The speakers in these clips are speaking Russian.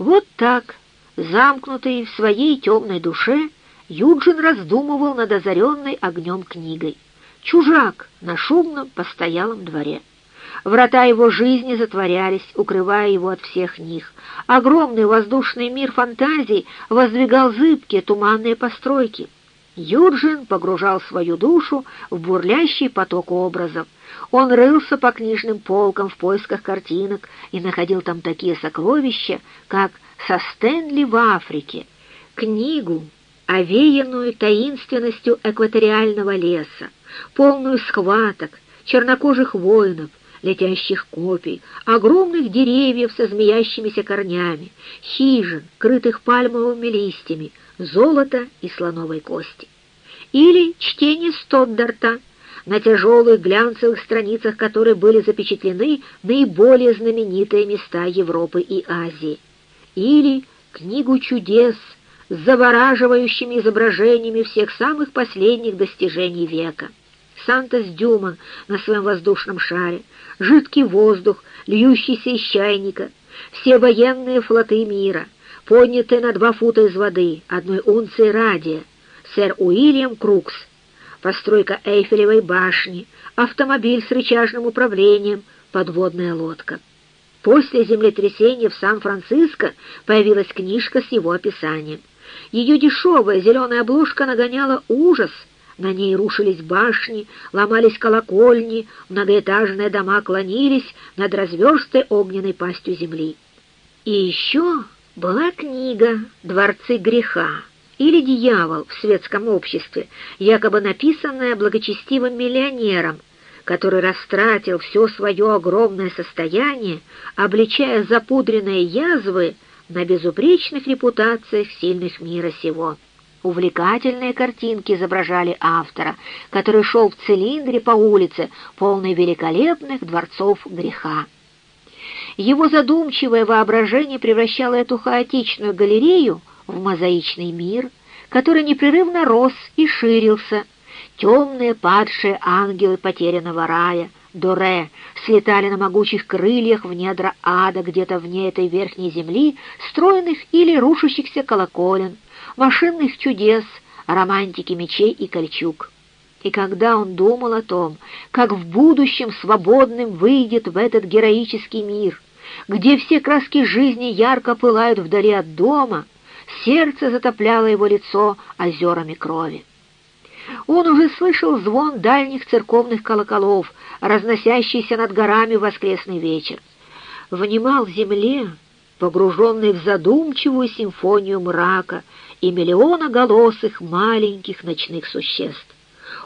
Вот так, замкнутый в своей темной душе, Юджин раздумывал над озаренной огнем книгой. Чужак на шумном постоялом дворе. Врата его жизни затворялись, укрывая его от всех них. Огромный воздушный мир фантазий воздвигал зыбкие туманные постройки. Юджин погружал свою душу в бурлящий поток образов. Он рылся по книжным полкам в поисках картинок и находил там такие сокровища, как «Со Стэнли в Африке», книгу, овеянную таинственностью экваториального леса, полную схваток, чернокожих воинов, летящих копий, огромных деревьев со змеящимися корнями, хижин, крытых пальмовыми листьями, золота и слоновой кости. Или чтение Стоддарта, на тяжелых глянцевых страницах которой были запечатлены наиболее знаменитые места Европы и Азии. Или книгу чудес с завораживающими изображениями всех самых последних достижений века. Сантос-Дюман на своем воздушном шаре, жидкий воздух, льющийся из чайника, все военные флоты мира, поднятые на два фута из воды, одной унции радия, сэр Уильям Крукс, постройка Эйфелевой башни, автомобиль с рычажным управлением, подводная лодка. После землетрясения в Сан-Франциско появилась книжка с его описанием. Ее дешевая зеленая обложка нагоняла ужас — на ней рушились башни, ломались колокольни, многоэтажные дома клонились над разверстой огненной пастью земли. И еще была книга «Дворцы греха» или «Дьявол» в светском обществе, якобы написанная благочестивым миллионером, который растратил все свое огромное состояние, обличая запудренные язвы на безупречных репутациях сильных мира сего. Увлекательные картинки изображали автора, который шел в цилиндре по улице, полной великолепных дворцов греха. Его задумчивое воображение превращало эту хаотичную галерею в мозаичный мир, который непрерывно рос и ширился. Темные падшие ангелы потерянного рая, Доре, слетали на могучих крыльях в недра ада где-то вне этой верхней земли, стройных или рушащихся колоколен, машинных чудес, романтики мечей и кольчуг. И когда он думал о том, как в будущем свободным выйдет в этот героический мир, где все краски жизни ярко пылают вдали от дома, сердце затопляло его лицо озерами крови. Он уже слышал звон дальних церковных колоколов, разносящийся над горами в воскресный вечер. Внимал земле, погруженный в задумчивую симфонию мрака и миллиона голосых маленьких ночных существ.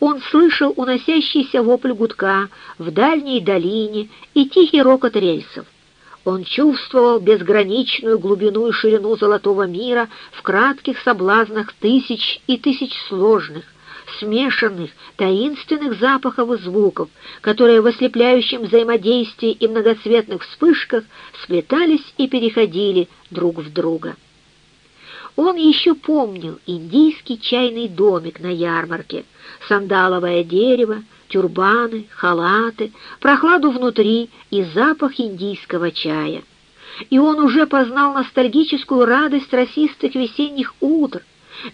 Он слышал уносящийся вопль гудка в дальней долине и тихий рокот рельсов. Он чувствовал безграничную глубину и ширину золотого мира в кратких соблазнах тысяч и тысяч сложных, смешанных, таинственных запахов и звуков, которые в ослепляющем взаимодействии и многоцветных вспышках сплетались и переходили друг в друга. Он еще помнил индийский чайный домик на ярмарке, сандаловое дерево, тюрбаны, халаты, прохладу внутри и запах индийского чая. И он уже познал ностальгическую радость росистых весенних утр,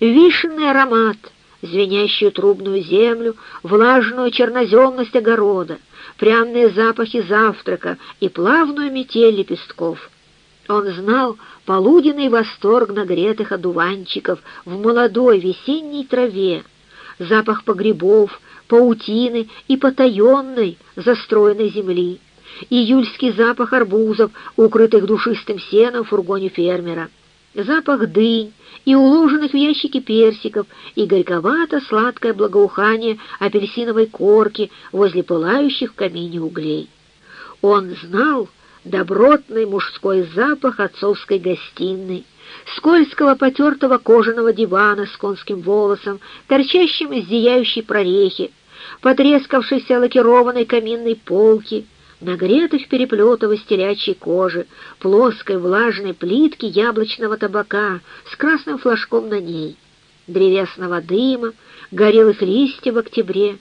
вишенный аромат, звенящую трубную землю, влажную черноземность огорода, пряные запахи завтрака и плавную метель лепестков. Он знал полуденный восторг нагретых одуванчиков в молодой весенней траве, запах погребов, паутины и потаенной застроенной земли, июльский запах арбузов, укрытых душистым сеном в фургоне фермера, запах дынь и уложенных в ящики персиков, и горьковато-сладкое благоухание апельсиновой корки возле пылающих в камине углей. Он знал, добротный мужской запах отцовской гостиной, скользкого потертого кожаного дивана с конским волосом, торчащим из зияющей прорехи, потрескавшейся лакированной каминной полки, нагретых переплетов из телячьей кожи, плоской влажной плитки яблочного табака с красным флажком на ней, древесного дыма, горелых листьев в октябре,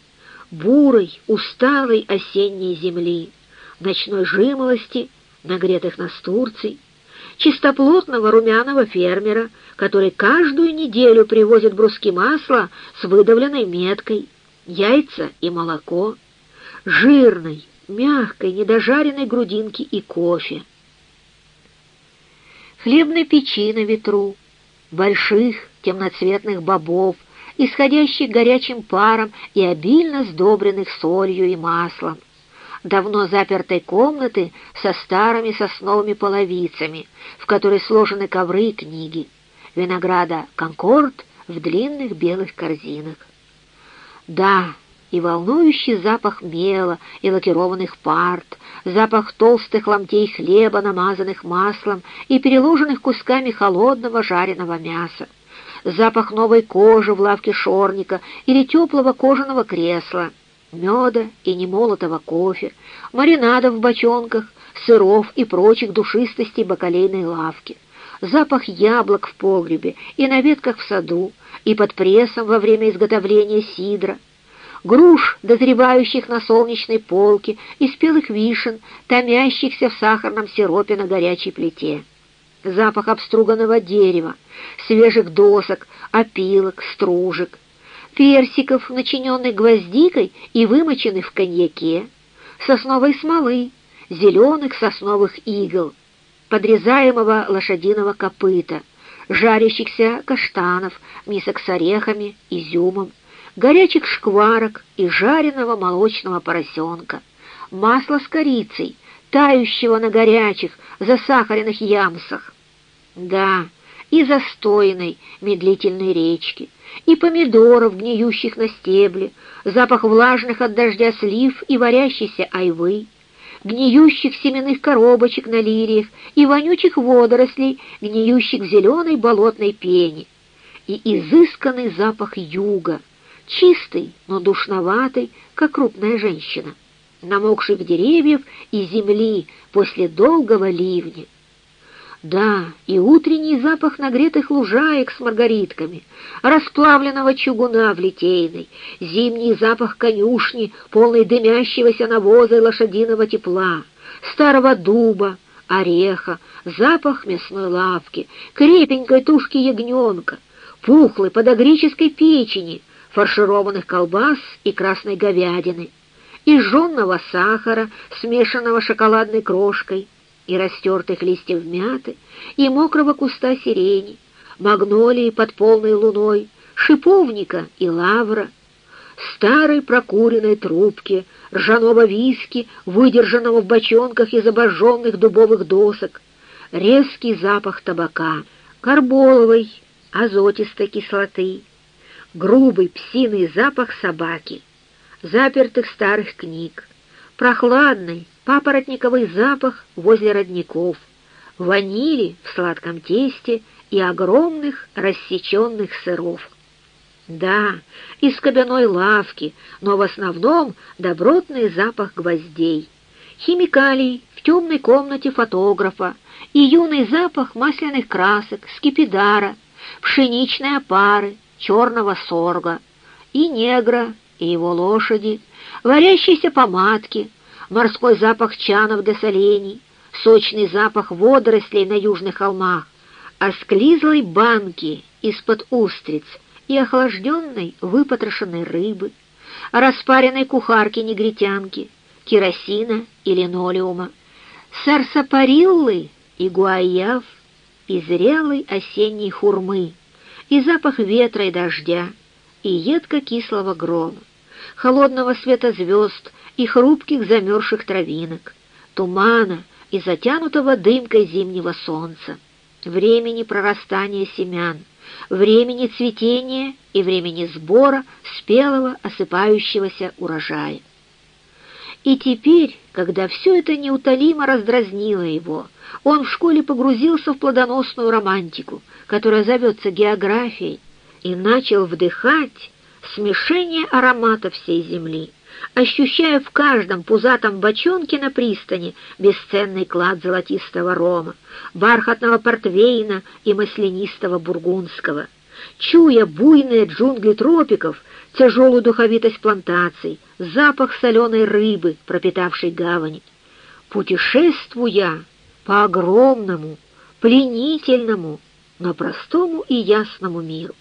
бурой, усталой осенней земли ночной жимолости, нагретых настурций, чистоплотного румяного фермера, который каждую неделю привозит бруски масла с выдавленной меткой, яйца и молоко, жирной, мягкой, недожаренной грудинки и кофе. Хлебной печи на ветру, больших темноцветных бобов, исходящих горячим паром и обильно сдобренных солью и маслом, давно запертой комнаты со старыми сосновыми половицами, в которой сложены ковры и книги, винограда «Конкорд» в длинных белых корзинах. Да, и волнующий запах мела и лакированных парт, запах толстых ломтей хлеба, намазанных маслом и переложенных кусками холодного жареного мяса, запах новой кожи в лавке шорника или теплого кожаного кресла, меда и немолотого кофе, маринада в бочонках, сыров и прочих душистостей бакалейной лавки, запах яблок в погребе и на ветках в саду, и под прессом во время изготовления сидра, груш, дозревающих на солнечной полке, и спелых вишен, томящихся в сахарном сиропе на горячей плите. Запах обструганного дерева, свежих досок, опилок, стружек, персиков, начиненных гвоздикой и вымоченных в коньяке, сосновой смолы, зеленых сосновых игл, подрезаемого лошадиного копыта, жарящихся каштанов, мисок с орехами, изюмом, горячих шкварок и жареного молочного поросенка, масла с корицей, тающего на горячих, засахаренных ямсах. Да, и застойной медлительной речки, и помидоров, гниющих на стебле, запах влажных от дождя слив и варящейся айвы, гниющих семенных коробочек на лириях и вонючих водорослей, гниющих в зеленой болотной пене, и изысканный запах юга, чистый, но душноватый, как крупная женщина, намокших деревьев и земли после долгого ливня. Да, и утренний запах нагретых лужаек с маргаритками, расплавленного чугуна в литейной, зимний запах конюшни, полный дымящегося навоза и лошадиного тепла, старого дуба, ореха, запах мясной лавки, крепенькой тушки ягненка, пухлой подогрической печени, фаршированных колбас и красной говядины, и жженного сахара, смешанного шоколадной крошкой, и растертых листьев мяты, и мокрого куста сирени, магнолии под полной луной, шиповника и лавра, старой прокуренной трубки, ржаного виски, выдержанного в бочонках из обожженных дубовых досок, резкий запах табака, карболовой, азотистой кислоты, грубый псиный запах собаки, запертых старых книг, прохладный, папоротниковый запах возле родников, ванили в сладком тесте и огромных рассеченных сыров. Да, из кабиной лавки, но в основном добротный запах гвоздей, химикалий в темной комнате фотографа и юный запах масляных красок, скипидара, пшеничной опары, черного сорга, и негра, и его лошади, варящейся помадки, морской запах чанов до солений, сочный запах водорослей на южных холмах, осклизлой банки из-под устриц и охлажденной выпотрошенной рыбы, распаренной кухарки-негритянки, керосина и линолеума, сарсапариллы и гуаяв, и зрелой осенней хурмы, и запах ветра и дождя, и едко-кислого грома холодного света звезд и хрупких замерзших травинок, тумана и затянутого дымкой зимнего солнца, времени прорастания семян, времени цветения и времени сбора спелого осыпающегося урожая. И теперь, когда все это неутолимо раздразнило его, он в школе погрузился в плодоносную романтику, которая зовется географией, и начал вдыхать смешение аромата всей земли, ощущая в каждом пузатом бочонке на пристани бесценный клад золотистого рома, бархатного портвейна и маслянистого бургундского, чуя буйные джунгли тропиков, тяжелую духовитость плантаций, запах соленой рыбы, пропитавшей гавань. Путешествуя по огромному, пленительному, но простому и ясному миру.